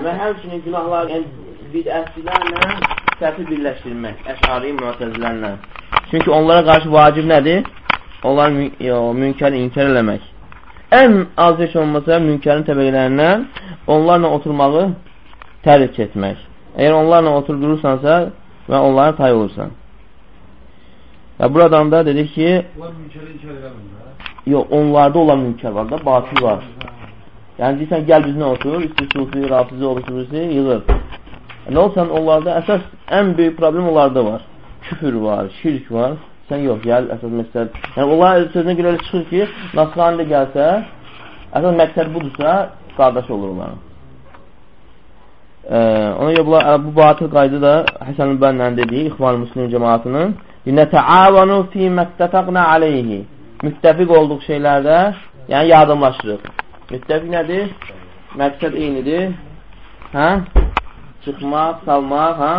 Və həmçinin günahlar, yəni bidətçilərlə səfi birləşdirmək, əşari müətəzilərlə. Çünki onlara qarşı vacib nədir? Onlar mü münkəri inkar eləmək. Ən az heç olmasa münkərin təbəqələrindən onlarla oturmağı tərk etmək. Əgər onlarla otur durursansa və onlara tay olursan. Və buradan da dedik ki, yox, onlarda olan münkər var da, batil var. Yəni, deyirsən, gəl bizlə otur, üstü sufi, rafizi, oluşurusi, yığır. Nə olsan, onlarda əsas ən böyük problem onlarda var. Küfür var, şirk var. Sən yox, gəl, əsas məqsəd. Yəni, onlar sözünə görə çıxır ki, Nasrani də gəlsə, əsas məqsəd budursa, qardaş olur onların. Ee, ona görə bu batıl qaydı da Həsən Bənlə dediyi İxvan Müslim cəmaatının Nətəavanu fi məttəfəqnə aleyhi. Müttəfiq olduq şeylərdə, yəni yardımlaşırıq. Müttəfiq nədir? Məqsəd eynidir. Hə? Çıxmaq, salmaq, hə?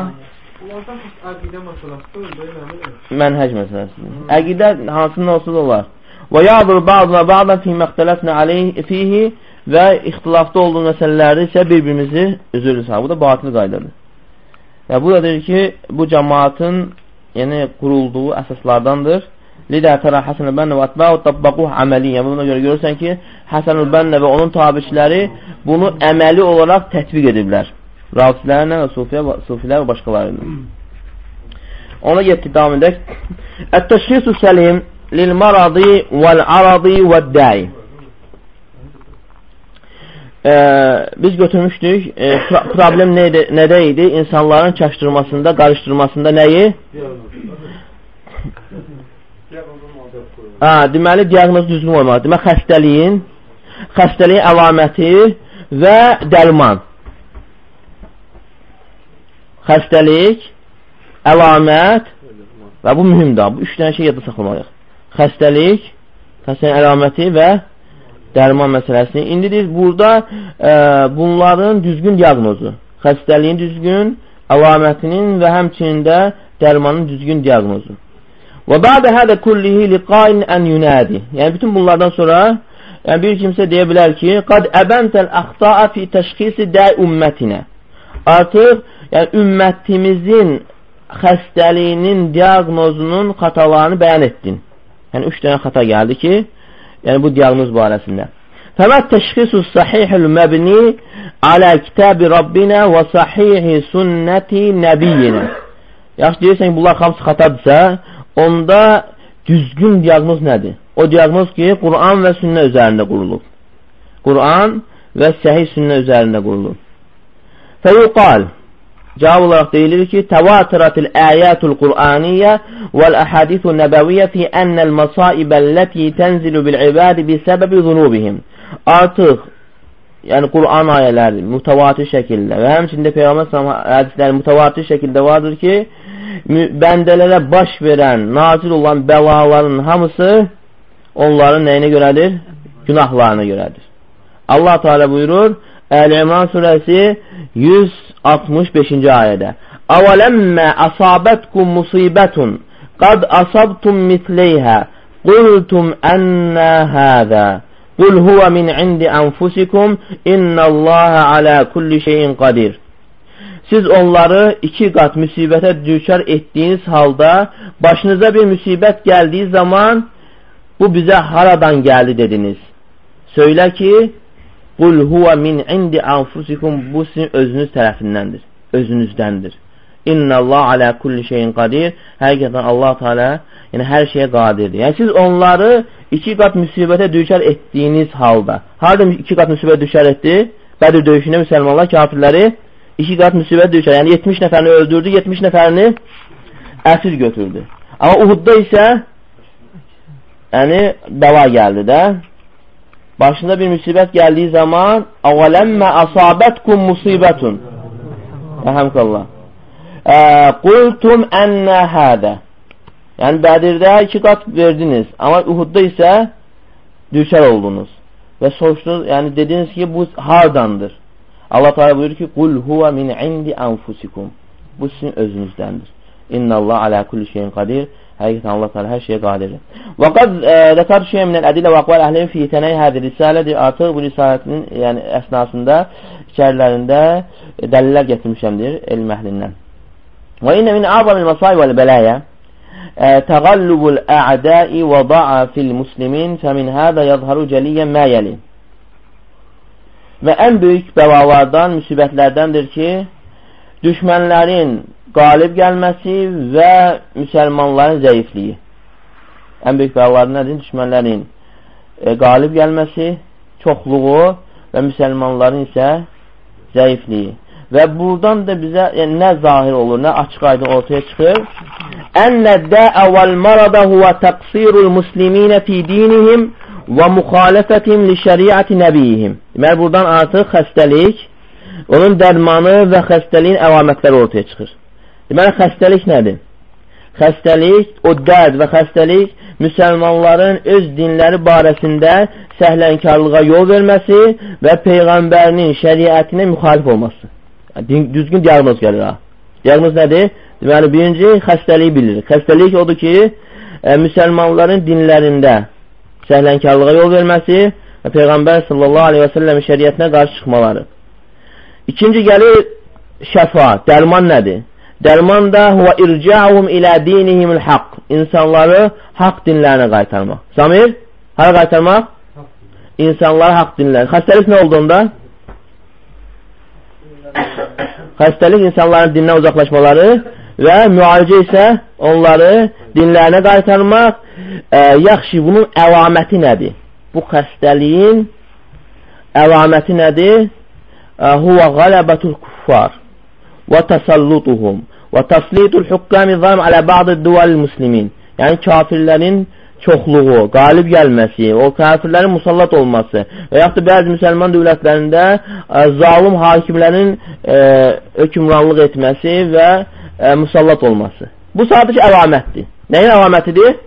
Mənhəc məsələsidir. Əqidə hansının olsa da olar. Və yadur ba'dına ba'dan fi məxtələfnə aleyhi fihi və ixtilafda olduğu məsələləri isə bir-birimizi üzürü sağ. Bu da batıl qaydadır. Və bu da deyir ki, bu cəmaatın yəni qurulduğu əsaslardandır. Lidə tərə Həsən Bənə və ətbəu tabbaquh əməliyyə. Buna görə görürsən ki, Həsən Bənə və onun tabiçiləri bunu əməli olaraq tətbiq ediblər. Rafizlərlə və sufiyə, sufilər və başqaları ilə. Ona getdi, davam edək. Ət-təşxisu səlim lil maradi vəl-aradi vəd-dəi. E, biz götürmüşdük. E, problem neydi, nədə idi? İnsanların çaşdırmasında, qarışdırmasında nəyi? Ha, deməli, diaqnoz düzgün olmalı. Demək, xəstəliyin, xəstəliyin əlaməti və dərman. Xəstəlik, əlamət və bu mühümdür. Bu üç dənə şey yadda saxlamalıyıq. Xəstəlik, xəstəliyin əlaməti və dərman məsələsini. İndi deyir, burada e, bunların düzgün diaqnozu, xəstəliyin düzgün, əlamətinin və həmçinin də dərmanın düzgün diaqnozu. Və bədə hədə kullihi liqain ən yunədi. Yəni, bütün bunlardan sonra yəni, bir kimsə deyə bilər ki, qad əbəntəl əxta'a fi təşxisi də ümmətinə. Artıq yəni, ümmətimizin xəstəliyinin diaqnozunun xatalarını bəyan etdin. Yəni, üç dənə xata gəldi ki, yəni bu diaqnoz barəsində. Fəmət təşxisu sahihul məbni alə kitabi Rabbinə və sahihi sünnəti nəbiyyinə. Yaxşı deyirsən ki, bunlar hamısı xatadırsa, onda düzgün diaqnoz nədir? O diaqnoz ki, Quran və sünnə üzərində qurulub. Quran və səhih sünnə üzərində qurulub. Fəyuqal Cavab olaraq deyilir ki, təvatiratil əyətul Qur'aniyyə vəl əhədithu nəbəviyyə fi ənəl məsaibəlləti tənzilu bil ibadi bi səbəbi zunubihim. Artıq, yəni Qur'an ayələri mütəvatir şəkildə və həmçində Peyğəmbər hədisləri mütəvatir şəkildə vardır ki, bəndələrə baş verən, nazil olan bəlaların hamısı onların nəyinə görədir? Günahlarına görədir. Allah Teala buyurur, Əl-İmran surəsi 165-ci ayədə. Əvələmmə əsabətkum musibətun qad asabtum misleyhə qultum ənnə həzə Qul huvə min indi ənfusikum innəlləhə alə kulli şeyin qadir. Siz onları iki qat müsibətə düçar etdiyiniz halda başınıza bir müsibət gəldiyi zaman bu bizə haradan gəldi dediniz. Söylə ki, Qul huva min indi anfusikum bu sizin özünüz tərəfindəndir, özünüzdəndir. İnnəllah alə kulli şeyin qadir. Həqiqətən Allah Teala yəni hər şeyə qadirdir. Yəni siz onları iki qat müsibətə düşər etdiyiniz halda. Harda iki qat müsibət düşər etdi? Bədir döyüşündə müsəlmanlar kafirləri iki qat müsibət düşər. Yəni 70 nəfərini öldürdü, 70 nəfərini əsir götürdü. Amma Uhudda isə yəni bəla gəldi də başına bir müsibət gəldiyi zaman əvələmmə əsabətkum musibətun Əhəmkallah Qultum ənnə hədə Yəni Bədirdə iki qat verdiniz amma Uhudda isə düşər oldunuz. Və soruşdunuz, yəni dediniz ki bu hardandır Allah Teala buyurur ki Qul huvə min indi anfusikum bu sizin özünüzdəndir İnnəllah alə kulli şeyin qadir Həqiqətən Allah Teala hər şeyə qadirdir. Və qad zəkar şey min el-ədilə və aqval əhlin fi tənəy hədi risalədir. Artıq bu risalətinin yəni əsnasında içərilərində dəlillər gətirmişəmdir elm əhlindən. Və inə min a'zamil masai vəl bəlayə təğallubul a'da'i və da'afil muslimin fəmin hədə yadharu cəliyyən mə yəli. Və ən böyük bəlalardan, müsibətlərdəndir ki, düşmənlərin qalib gəlməsi və müsəlmanların zəifliyi. Ən böyük bəlaları nədir? Düşmənlərin e, qalib gəlməsi, çoxluğu və müsəlmanların isə zəifliyi. Və buradan da bizə yəni, nə zahir olur, nə açıq aydın ortaya çıxır? Ənlə dəə vəl marada huvə təqsirul musliminə fi dinihim və müxalifətim li şəriəti nəbiyihim. Deməli, buradan artıq xəstəlik, onun dərmanı və xəstəliyin əlamətləri ortaya çıxır. Deməli, xəstəlik nədir? Xəstəlik, o dərd və xəstəlik müsəlmanların öz dinləri barəsində səhlənkarlığa yol verməsi və Peyğəmbərinin şəriətinə müxalif olması. Düzgün diaqnoz gəlir ha. Diaqnoz nədir? Deməli, birinci xəstəliyi bilirik. Xəstəlik odur ki, ə, müsəlmanların dinlərində səhlənkarlığa yol verməsi və Peyğəmbər sallallahu aleyhi və səlləm şəriətinə qarşı çıxmaları. İkinci gəlir şəfa, dərman nədir? Dərman da huvə irca'uhum ilə dinihimul haqq. İnsanları haqq dinlərinə qaytarmaq. Samir, hara qaytarmaq? İnsanları haqq dinlərinə. Xəstəlik nə olduğunda? Xəstəlik insanların dindən uzaqlaşmaları və müalicə isə onları dinlərinə qaytarmaq. E, yaxşı, bunun əlaməti nədir? Bu xəstəliyin əlaməti nədir? Huvə qələbətul kuffar və təsallutuhum və təslitul hükkami zalm alə ba'dı duval muslimin. Yəni kafirlərin çoxluğu, qalib gəlməsi, o kafirlərin musallat olması və yaxud da bəzi müsəlman dövlətlərində ə, zalim hakimlərin ə, hökmranlıq etməsi və ə, musallat olması. Bu sadəcə əlamətdir. Nəyin əlamətidir?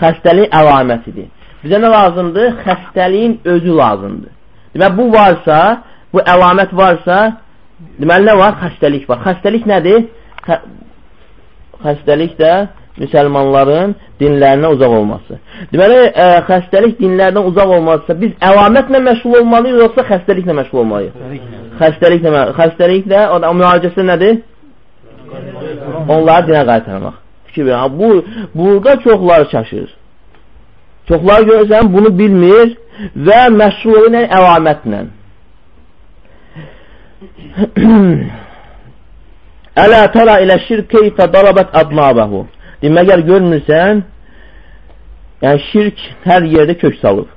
Xəstəliyin əlamətidir. Bizə nə lazımdır? Xəstəliyin özü lazımdır. Deməli, bu varsa, bu əlamət varsa, Deməli, nə var? Xəstəlik var. Xəstəlik nədir? Xə xəstəlik də müsəlmanların dinlərinə uzaq olması. Deməli, ə, e, xəstəlik dinlərdən uzaq olmazsa, biz əlamətlə məşğul olmalıyıq, yoxsa xəstəliklə məşğul olmalıyıq? Xəstəliklə, xəstəliklə, o da müalicəsi nədir? Onları dinə qaytarmaq. Fikir verin. Bu, burada çoxları çaşır. Çoxları görürsən, bunu bilmir və məşğul ilə əlamətlə. Ələ təra ilə şirk keyfə darabət adnabəhu. Deməgər görmürsən, yəni şirk hər yerdə kök salıb.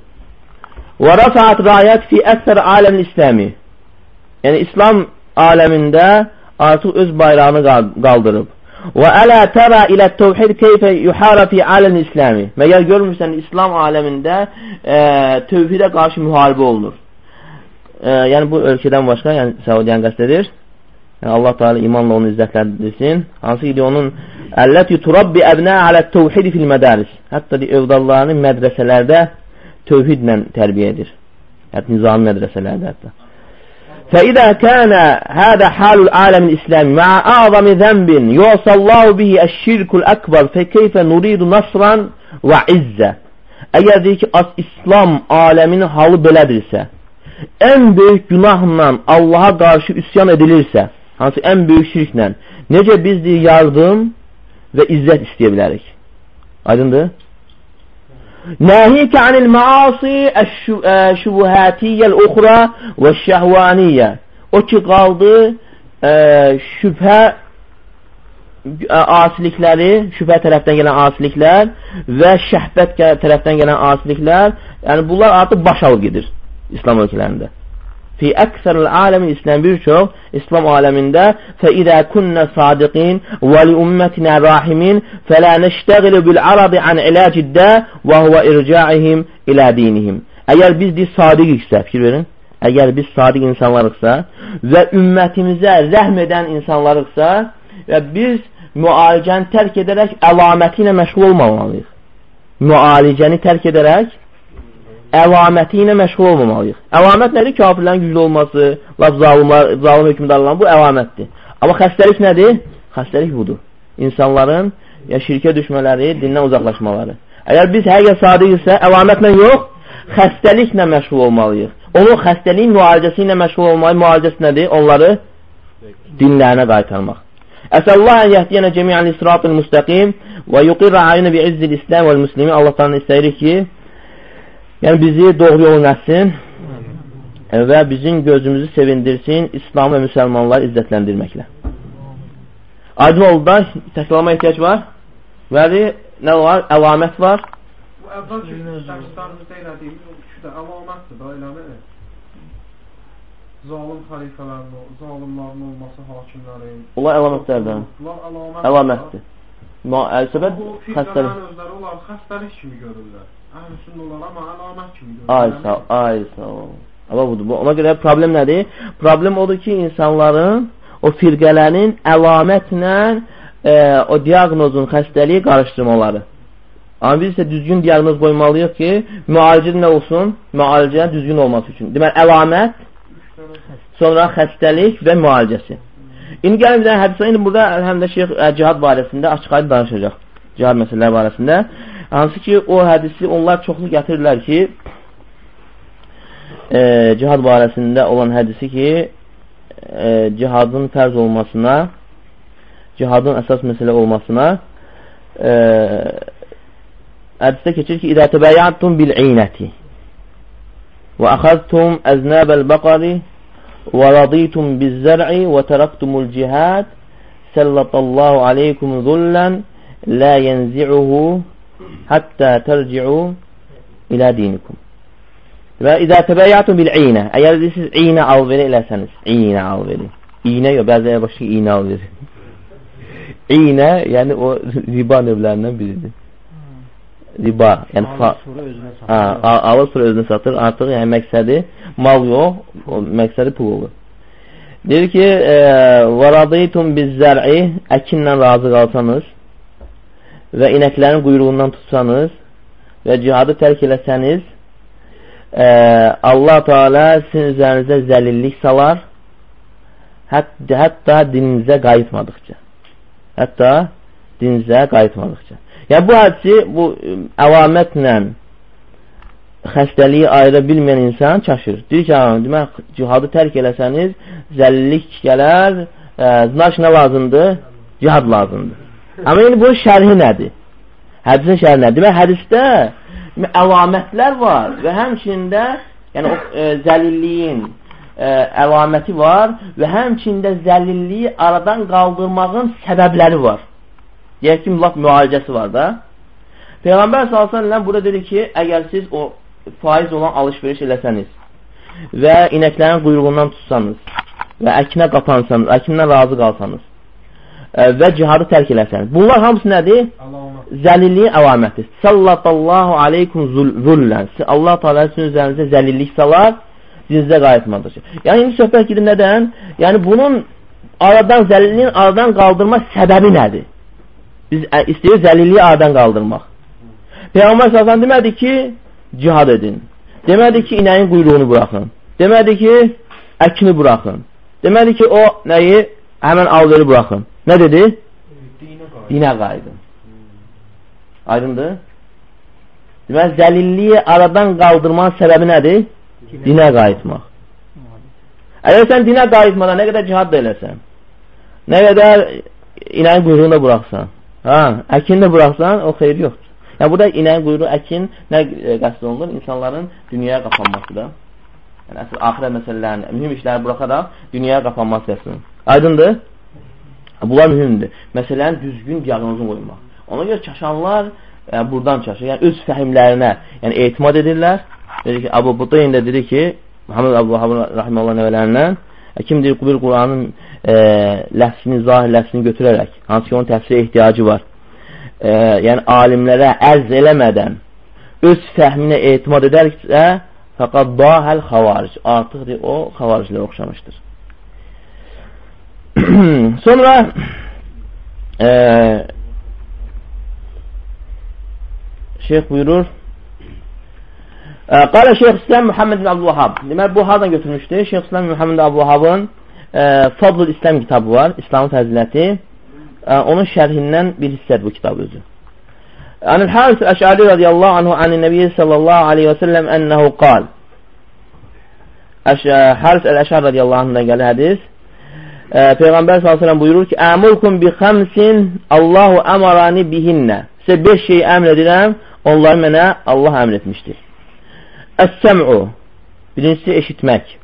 Və rəfət rayət fi əksər aləm İsləmi. Yəni İslam aləmində artıq öz bayrağını qaldırıb. Və ələ tərə ilə təvhid keyfə yuhara fi aləm İsləmi. Məgər görmürsən İslam aləmində e, tövhidə qarşı müharibə olunur e, yəni bu ölkədən başqa, yəni Səudiyyəni qəsd edir. Yəni Allah Teala imanla onu izzətləndirsin. Hansı ki, onun əlləti turabbi əbnə alə təvhid fil mədəris. Hətta övdallarını mədrəsələrdə tövhidlə tərbiyə edir. Hətta nizami mədrəsələrdə hətta. فإذا كان هذا حال العالم الإسلامي مع أعظم ذنب يعصى الله به الشرك الأكبر فكيف نريد نصرا وعزة Əgər deyir ki, İslam aləminin halı belədirsə, ən böyük günahla Allaha qarşı üsyan edilirsə, hansı ən böyük şirklə, necə biz deyir, yardım və izzət istəyə bilərik? Aydındır? Nəhikə anil maasi şübuhatiyyəl uxra və şəhvaniyyə. O ki, qaldı ə, şübhə asilikləri, şübhə tərəfdən gələn asiliklər və şəhbət tərəfdən gələn asiliklər, yəni bunlar artıq baş alıb gedir. İslam ölkələrində. Fi əksəril aləmin İslam bir çox İslam aləmində fəidə künnə sadiqin və li ümmətinə rahimin fələ nəştəqilu bil arabi an ilaciddə və huvə ircaihim ilə dinihim. Əgər biz deyil sadiqiksə, fikir verin, əgər biz sadiq insanlarıqsa və ümmətimizə rəhm edən insanlarıqsa və biz müalicəni tərk edərək əlaməti ilə məşğul olmamalıyıq. Müalicəni tərk edərək əlaməti ilə məşğul olmamalıyıq. Əlamət nədir? Kafirlərin güclü olması, zalim hökmdarların bu əlamətdir. Amma xəstəlik nədir? Xəstəlik budur. İnsanların ya şirkə düşmələri, dindən uzaqlaşmaları. Əgər biz həqiqət sadiqsə, əlamətlə yox, xəstəliklə məşğul olmalıyıq. Onun xəstəliyin müalicəsi ilə məşğul olmalıyıq. Müalicəsi nədir? Onları dinlərinə qaytarmaq. Əsəllah ən yəhdiyənə cəmiyyən isratıl müstəqim və yuqirrə ayını bi izzil İslam və müslimi Allahdan istəyirik ki, yəni bizi doğru yolun etsin və bizim gözümüzü sevindirsin İslam və müsəlmanları izzətləndirməklə. Aydın oldu da təkrarlama ehtiyac var. Bəli, nə var? Əlamət var. Bu əvvəlki dərslərimizdə elədiyimiz o üçü də əlamətdir da, eləmi? Zalim xəlifələrin, zalimlərin olması, hakimlərin. Bunlar əlamətlərdən. Bunlar əlamət. Əlamətdir. Səbəb xəstəlik. özləri onlar xəstəlik kimi görürlər. Əhlüsünnə olar, amma əlamət kimi görürlər. Ay sağ, ay sağ ol. Amma budur. Bu, ona görə problem nədir? Problem odur ki, insanların, o firqələrin əlamətlə e, o diaqnozun xəstəliyi qarışdırmaları. Amma biz isə düzgün diaqnoz qoymalıyıq ki, müalicə nə olsun? Müalicə düzgün olması üçün. Deməli, əlamət, sonra xəstəlik və müalicəsi. İndi gəlin bir dənə hədisə, indi burada həm də şeyx ə, cihad barəsində açıq aydın danışacaq. Cihad məsələləri barəsində. Hansı ki, o hədisi onlar çoxlu gətirirlər ki, e, cihad barəsində olan hədisi ki, e, cihadın fərz olmasına cihadın əsas məsələ olmasına e, hədisdə keçir ki, İdə təbəyyattum bil-iynəti və əxəztum əznəbəl-bəqari və raditum biz-zər'i və tərəqtumul cihad səllətallahu aleykum zullən lə yənzi'uhu həttə tərci'u ilə dinikum. Və idə təbəyyatun bil-iynə əgər siz iynə alveri eləsəniz, iynə alveri. İynə yox, bəzəyə başqa iynə alveri. İynə, yəni o riba növlərindən biridir. Riba, yəni alır sonra özünə satır. Hə, alır sonra özünə satır. Artıq yəni məqsədi mal yox, o məqsədi pul olur. Deyir ki, e, "Varadaytum biz-zər'i" əkinlə razı qalsanız və inəklərin quyruğundan tutsanız və cihadı tərk eləsəniz, e, Allah Teala sizin üzərinizə zəlillik salar, hətta, hətta dininizə qayıtmadıqca. Hətta dinizə qayıtmadıqca. Yəni, bu hədisi bu əlamətlə xəstəliyi ayıra bilməyən insan çaşır. Deyir ki, demək, cihadı tərk eləsəniz, zəlillik gələr, ə, znaş nə lazımdır? Cihad lazımdır. Amma yəni, bu şərhi nədir? Hədisin şərhi nədir? Demək, hədisdə əlamətlər var və həmçində yəni, o ə, zəlilliyin ə, əlaməti var və həmçində zəlilliyi aradan qaldırmağın səbəbləri var. Deyək ki, laf müalicəsi var da. Peyğəmbər s.ə.v burada dedi ki, əgər siz o faiz olan alış-veriş eləsəniz və inəklərin quyruğundan tutsanız və əkinə qapansanız, əkindən razı qalsanız və cihadı tərk eləsəniz. Bunlar hamısı nədir? Zəlilliyin əlaməti. Sallatallahu aleykum zullən. Allah Teala sizin üzərinizə zəlillik salar dinizə qayıtmadır. Yəni, indi söhbət gedir nədən? Yəni, bunun aradan, zəlilliyin aradan qaldırma səbəbi nədir? Biz istəyirik zəlilliyi aradan qaldırmaq. Peyğəmbər sallallahu demədi ki, cihad edin. Demədi ki, inəyin quyruğunu buraxın. Demədi ki, əkini buraxın. Demədi ki, o nəyi? Həmən alveri buraxın. Nə dedi? Dinə qayıdın. Aydındır? Deməli, zəlilliyi aradan qaldırmanın səbəbi nədir? dinə qayıtmaq. Əgər sən dinə qayıtmadan nə qədər cihad da eləsən, nə qədər inəyin quyruğunu da buraxsan, hə, əkin də buraxsan, o xeyir yoxdur. Yəni, burada inəyin quyruğu, əkin nə qəsd olunur? İnsanların dünyaya qapanmasıdır. Yəni, əsr axirə məsələlərini, mühüm işləri buraxaraq dünyaya qapanması qəsd Aydındır? Bunlar mühümdür. Məsələn, düzgün diaqnozun qoymaq. Ona görə çaşanlar yəni, buradan çaşır. Yəni, öz fəhimlərinə yəni, etimad edirlər Dedi ki, Abu Budayn da dedi ki, Muhammed Abu Habib Rahimallah nəvələrindən kim deyir, bir Quranın e, ləfsini, zahir ləfsini götürərək, hansı ki, onun təfsirə ehtiyacı var. E, yəni, alimlərə ərz eləmədən öz fəhminə etimad edərsə, fəqad dahəl xavaric. Artıq deyir, o xavariclərə oxşamışdır. Sonra e, şeyh buyurur, Qala Şeyx İslam Muhammed bin Abdülvahab. Deməli, bu hardan götürmüşdü? Şeyx İslam Muhammed bin Abdülvahabın e, Fadlul İslam kitabı var. İslamın fəziləti. onun şərhindən bir hissədir bu kitab özü. Anil Haris Əş'ari radiyallahu anhu anin Nəbiyyə sallallahu aleyhi və səlləm ənəhu qal. Haris Əl-Əş'ar radiyallahu anhudan gəlir hədis Peyğəmbər s.ə.v buyurur ki, Əmurkum bi xəmsin Allahu əmarani bihinnə. Sizə beş şey əmr edirəm, onları mənə Allah əmr etmişdir. Əs-səm'u, birincisi eşitmək.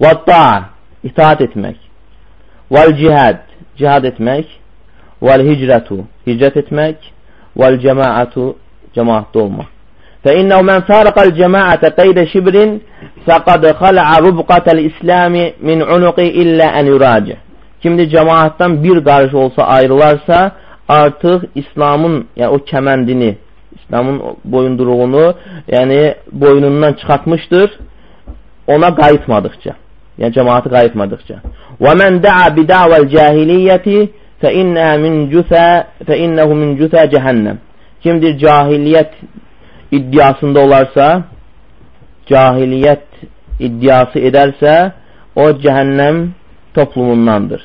Və-da'a, itaat etmək. Vəl-cihad, cihad etmək. Vəl-hicrətu, hicrət etmək. Vəl-cəmaatu, cəmaatda olmaq. فإنه من فارق الجماعة قيد شبر فقد خلع ربقة الإسلام min unuqi illə ən yuraci. Kimdir cəmaatdan bir qarış olsa ayrılarsa, artıq İslamın, yəni o kəməndini, İslamın boyunduruğunu, yəni boynundan çıxartmışdır, ona qayıtmadıqca. Yəni cəmaatı qayıtmadıqca. Və mən da'a bida'vel cahiliyyəti fə innə min cüfə fə innəhu min cüfə cəhənnəm. Kimdir cahiliyyət iddiasında olarsa, cahiliyyət iddiası edərsə, o cəhənnəm toplumundandır.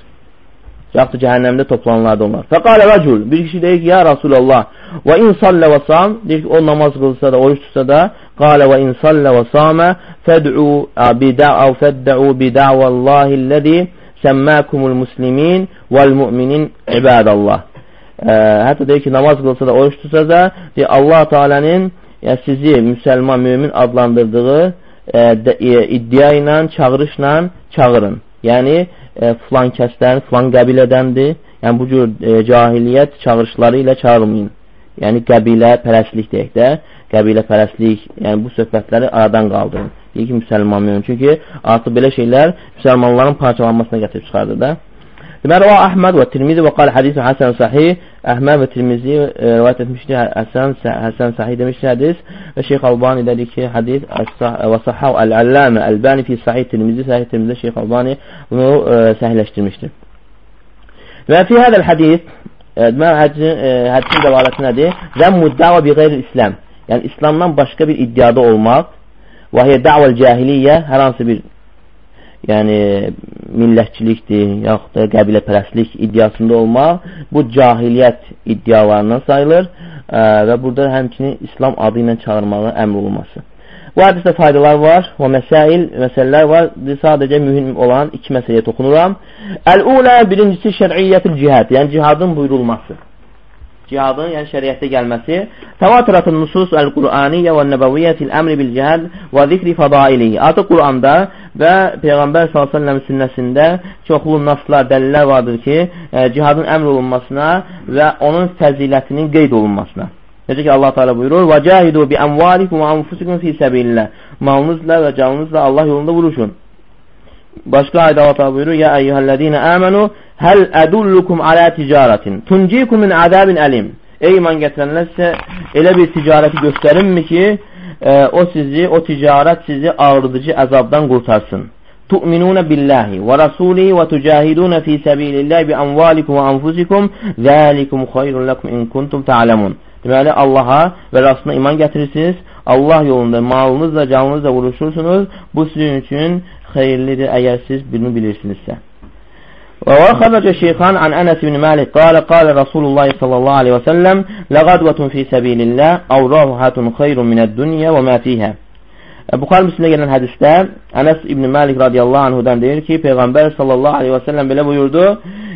Yaxud cəhənnəmdə toplananlardan onlar. Fəqalə rəcul, bir kişi deyir ki, ya Rasulallah, və in sallə və sam, deyir ki, o namaz qılsa da, oruç tutsa da, qalə və in sallə və samə, fəd'u bida'u fəddə'u bida'vallahiləzi səmməkumul muslimin vəl müminin ibadallah. Hətta deyir ki, namaz qılsa da, oruç tutsa da, deyir, Allah Teala'nın yəni sizi müsəlman, mümin adlandırdığı e, də, e, iddia ilə, çağırışla çağırın. Yəni, e, filan kəsdən, filan qəbilədəndir. Yəni, bu cür e, cahiliyyət çağırışları ilə çağırmayın. Yəni, qəbilə pərəslik deyək də, qəbilə pərəslik, yəni bu söhbətləri aradan qaldırın. Deyir ki, müsəlman mümin. Çünki artıq belə şeylər müsəlmanların parçalanmasına gətirib çıxardır da. Deməli, o Əhməd və Tirmizi və qal hədisi Həsən Sahih, Əhməd və Tirmizi e, rivayət etmişdir, Həsən, Həsən Sahih demişdir hədis və Şeyx Albani dedi ki, hədis və Sahav Əl-Əlləmə Əlbani fi Sahih Tirmizi, Sahih Tirmizi Şeyx Albani bunu e, səhihləşdirmişdir. Və fi hədəl hədis, e, deməli, hədisin, e, hədisin dəvaləti nədir? Zəmmü dəvə bi qeyri-İslam. Yəni, İslamdan başqa bir iddiada olmaq və hiyə dəvəl cahiliyyə, hər hansı bir yəni millətçilikdir, yaxud da qəbiləpərəstlik iddiasında olmaq bu cahiliyyət iddialarından sayılır ə, və burada həmçinin İslam adı ilə çağırmağa əmr olunması. Bu hədisdə faydalar var və məsail, məsələlər var. Sadəcə mühüm olan iki məsələyə toxunuram. Əl-ulə birincisi şər'iyyətül cihad, yəni cihadın buyurulması cihadın, yəni şəriətdə gəlməsi. Təvatiratın nusus əl-Qur'aniyyə və nəbəviyyətil əmri bil cihad və zikri fədailihi. Artıq Qur'anda və Peyğəmbər s.ə.v sünnəsində çoxlu naslar, dəlillər vardır ki, e, cihadın əmr olunmasına və onun fəzilətinin qeyd olunmasına. Necə ki, Allah Teala buyurur: "Və cahidu bi amwalikum və anfusikum fi sabilillah." Malınızla və canınızla Allah yolunda vuruşun. Başqa ayda Allah Teala buyurur: "Ya eyyuhellezine amenu Həl ədullukum alə ticarətin tuncikum min əzəbin əlim. Ey iman gətirənlər sizə elə bir ticarəti göstərinmi ki, e, o sizi, o ticarət sizi ağrıdıcı əzabdan qurtarsın. Tu'minuna billahi və rasulihi və tujahiduna fi sabilillahi bi amvalikum və anfusikum zəlikum xayrun lakum in kuntum ta'lamun. Deməli Allaha və Rasuluna iman gətirirsiniz. Allah yolunda malınızla, canınızla vuruşursunuz. Bu sizin üçün xeyirlidir əgər siz bunu bilirsinizsə. وخرج الشيخان عن أنس بن مالك قال قال رسول الله صلى الله عليه وسلم لغدوة في سبيل الله أو راحة خير من الدنيا وما فيها Buxar müslimdə gələn hədisdə Ənəs İbn Məlik radiyallahu anhudan deyir ki, Peyğəmbər sallallahu aleyhi və səlləm belə buyurdu,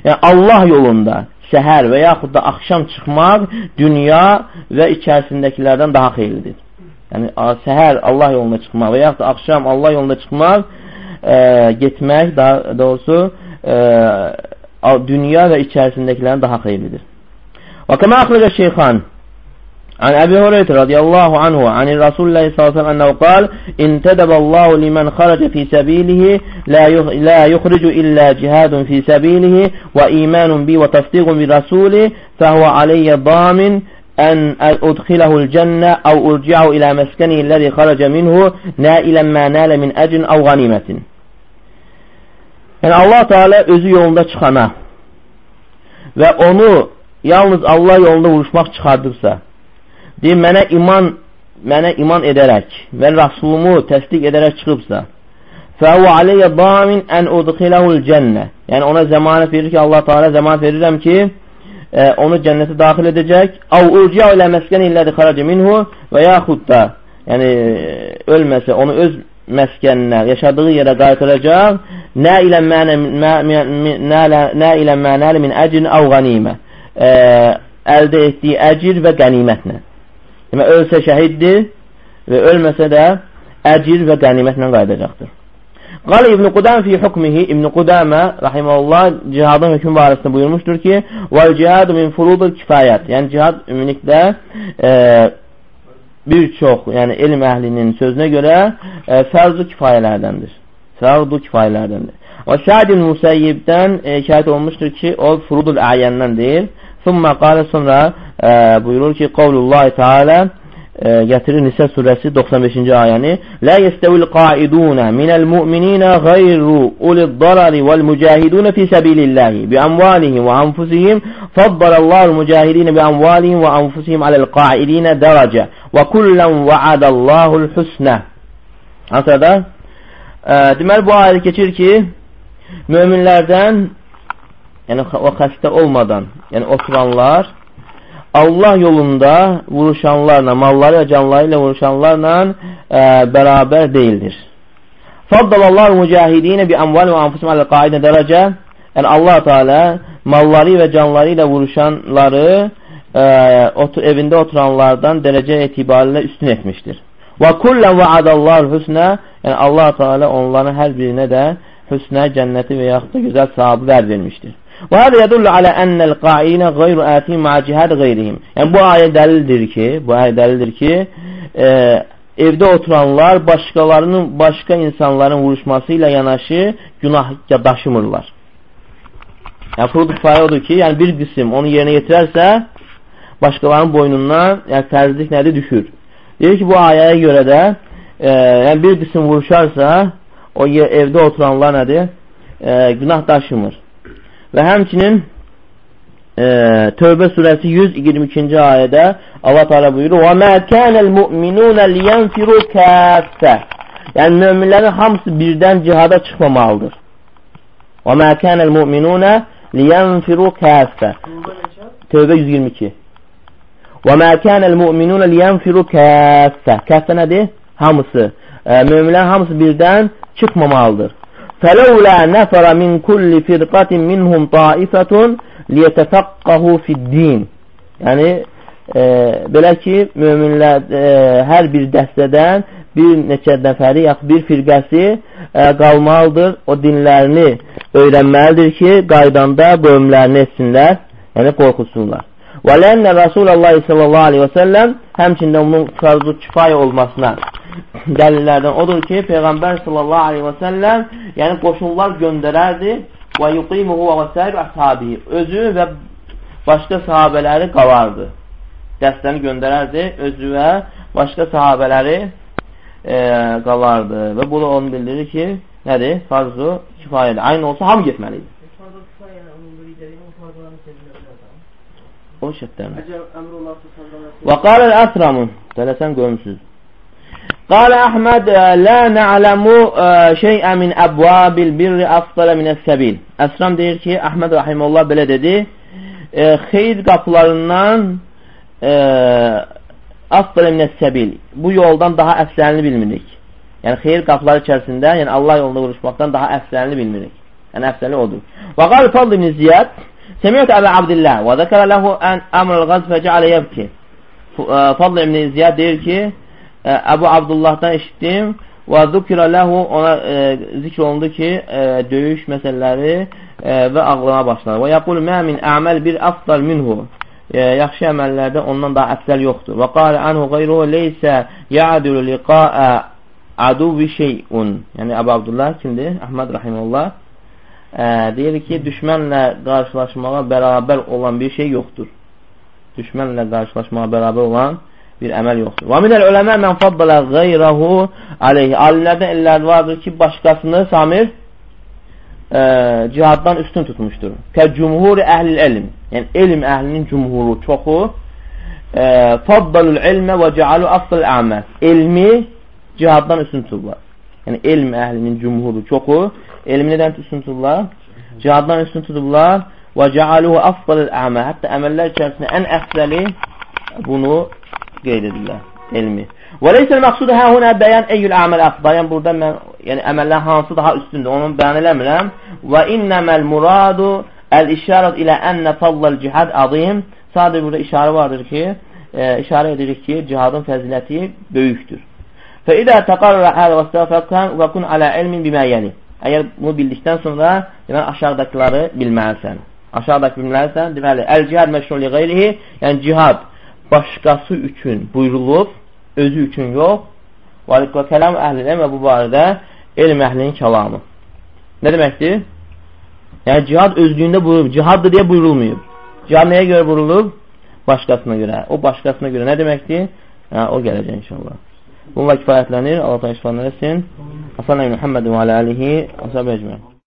yəni Allah yolunda səhər və yaxud da axşam çıxmaq dünya və içərisindəkilərdən daha xeyirlidir. Yəni, səhər Allah yolunda çıxmaq və yaxud da axşam Allah yolunda çıxmaq, e, getmək, daha doğrusu, e, dünya və içərisindəkilərin daha xeyirlidir. Və kəmə əxrəcə şeyxan عن أبي هريرة رضي الله عنه عن الرسول الله صلى الله عليه وسلم أنه قال انتدب الله لمن خرج في سبيله لا يخرج إلا جهاد في سبيله وإيمان بي وتصديق برسوله فهو علي ضامن أن أدخله الجنة أو أرجعه إلى مسكنه الذي خرج منه نائلا ما نال من أجر أو غنيمة Yəni Allah Teala özü yolunda çıxana və onu yalnız Allah yolunda vuruşmaq çıxardıbsa, deyir, mənə iman, mənə iman edərək və Rasulumu təsdiq edərək çıxıbsa, fəhu aleyyə damin ən udxiləhul cənnə. Yəni ona zəmanət verir ki, Allah Teala zəmanət verirəm ki, e, onu cənnətə daxil edəcək. Av urciya ilə məskən illədi xarac minhu və yaxud da yəni ölməsə onu öz məskəninə, yaşadığı yerə qaytaracaq. Nə ilə mənə nə ilə mənəli min əcrin av qənimə. E, əldə etdiyi əcir və qənimətlə. Demək, ölsə şəhiddir və ölməsə də əcir və qənimətlə qayıdacaqdır. Qal İbn Qudam fi hukmihi İbn Qudamə rahimehullah cihadın hökmü barəsində buyurmuşdur ki: "Vel cihadu min furudul kifayət." Yəni cihad ümumilikdə e, bir çox, yəni elm əhlinin sözünə görə e, fərz-ı kifayələrdəndir. Fərz-ı kifayələrdəndir. Səd ibn Musayyibdən e, şahid olmuşdur ki, o furudul əyəndən deyil. Thumma qala sonra e, buyurur ki, qavlullahi Teala e, gətirir Nisə surəsi 95-ci ayəni Lə yəstəvil qaidunə minəl mu'mininə qeyru ulid darari vəl mücahidunə fi səbililləhi bi əmvalihim və anfusihim faddalallahu mücahidinə bi əmvalihim və anfusihim aləl qaidinə dərəcə və kullən vəadəllahul husnə Hansada? E, deməli, bu ayədə keçir ki, möminlərdən yəni o xəstə olmadan, yəni oturanlar Allah yolunda vuruşanlarla, malları və canları ilə vuruşanlarla ə, bərabər deyildir. Faddalallahu mücahidinə bi əmval və anfusim alə qaidə dərəcə Yəni Allah Teala malları və canları ilə vuruşanları ə, otur, evində oturanlardan dərəcə etibarilə üstün etmişdir. Və kullən vəadallahu hüsnə Yəni Allah Teala onların hər birinə də hüsnə, cənnəti və yaxud da gözəl sahabı vər hədə yədullu alə ənəl qainə qeyru ətin ma cihad qeyrihim. Yəni bu ayə dəlildir ki, bu ayə dəlildir ki, e, evdə oturanlar başqalarının, başqa insanların vuruşması ilə yanaşı günah daşımırlar. Yəni furud kifayə odur ki, yəni bir qism onu yerinə yetirərsə, başqalarının boynundan yəni tərzlik nədir düşür. Deyir ki, bu ayəyə görə də e, yəni bir qism vuruşarsa, o evdə oturanlar nədir? E, günah daşımır. Və həmçinin e, Tövbə surəsi 122-ci ayədə Allah Teala buyurur: "Və mə kənəl mu'minun liyanfiru kaffə." Yəni möminlərin hamısı birdən cihada çıxmamalıdır. Və mə kənəl mu'minun liyanfiru kaffə. Tövbə 122. Və mə kənəl mu'minun liyanfiru kaffə. Kaffə nədir? Hamısı. E, möminlərin hamısı birdən çıxmamalıdır. فلولا نفر من كل فرقة منهم طائفة liyetefakkahu fid-din. Yəni e, belə ki, möminlər e, hər bir dəstədən bir neçə nəfəri yaxud bir firqəsi e, qalmalıdır. O dinlərini öyrənməlidir ki, qaydanda qövmlərini etsinlər, yəni qorxusunlar. Və lənə Rasulullah sallallahu aleyhi və səlləm həmçində onun fərzu kifayə olmasına dəlillərdən odur ki, Peyğəmbər sallallahu aleyhi və səlləm yəni qoşunlar göndərərdi və yuqimuhu və səhib əshabi özü və başqa sahabələri qalardı. Dəstəni göndərərdi, özü və başqa sahabələri e, qalardı. Və bu da onu bildirir ki, nədir? Farzu kifayədir. Aynı olsa hamı getməlidir. O şərtlərlə. Və qaləl əsramun. Tələsən görmüsünüz. Qalə Əhməd la na'lamu şey'ə min əbvabil birri afdalə minəs-səbil. Əsram deyir ki, Əhməd rahimehullah belə dedi, e, xeyir qapılarından e, afdalə minəs-səbil. Bu yoldan daha əfsəlini bilmirik. Yəni xeyir qapıları içərisində, yəni Allah yolunda vuruşmaqdan daha əfsəlini bilmirik. Yəni əfsəli odur. Və qal Fadl ibn Ziyad Semiyət Əbə Abdillah və zəkərə ləhu ən əmrəl qaz fəcəalə yəbki. Fadl ibn Ziyad deyir ki, Əbu Abdullahdan eşitdim və zükirə ləhu ona e, zikr olundu ki, e, döyüş məsələləri e, və ağlama başladı. Və yəqul mə min əməl bir əfdal minhu. E, yaxşı əməllərdə ondan daha əfsəl yoxdur. Və qalə anhu qeyruhu leysə ya'dulu liqa'a aduvi şey'un. Yəni Əbu Abdullah kimdir? Əhməd rahimehullah ə, deyir ki, düşmənlə qarşılaşmağa bərabər olan bir şey yoxdur. Düşmənlə qarşılaşmağa bərabər olan bir əməl yoxdur. Və minəl öləmə mən faddalə qeyrahu aleyhi. Alimlərdən ellər vardır ki, başqasını Samir ə, cihaddan üstün tutmuşdur. Kə cumhur əhlil elm. Yəni, elm əhlinin cumhuru çoxu faddalul ilmə və cealu asıl əməl. Elmi cihaddan üstün tutublar. Yəni elm əhlinin cümhuru, çoxu elmi nədən üstün tutublar? Cihaddan üstün tutublar və cəaluhu afdalil əməl. Hətta əməllər içərisində ən əfsəli bunu qeyd edirlər, elmi. Və leysəl məqsudu hə huna bəyan eyyül əməl əfdal. Yəni burada mən yəni əməllər hansı daha üstündür, onu bəyan eləmirəm. Və innəməl muradu əl-işarət ilə ənnə fallal cihad azim. Sadə burada işarə vardır ki, e, işarə edirik ki, cihadın fəziləti böyükdür. Fə-idə təqarrə hələ və səfəqən və kun alə ilmin biməyəni. Əgər bunu bildikdən sonra deməli aşağıdakıları bilməlisən. Aşağıdakı bilməlisən, deməli əl-cihad məşğul qeyrihi, yəni cihad başqası üçün buyurulub, özü üçün yox. Və kəlam əhlinin və bu barədə elm əhlinin kəlamı. Nə deməkdir? Yəni cihad özlüyündə buyurulub, cihaddır deyə buyurulmayıb. Cihad nəyə görə buyurulub? Başqasına görə. O başqasına görə nə deməkdir? Hə, o gələcək inşallah. Bu vakifayətlənir. Allah təşkifanlar etsin. Hasan Əbn Muhammed və alə əlihi əsəbə əcməyəm.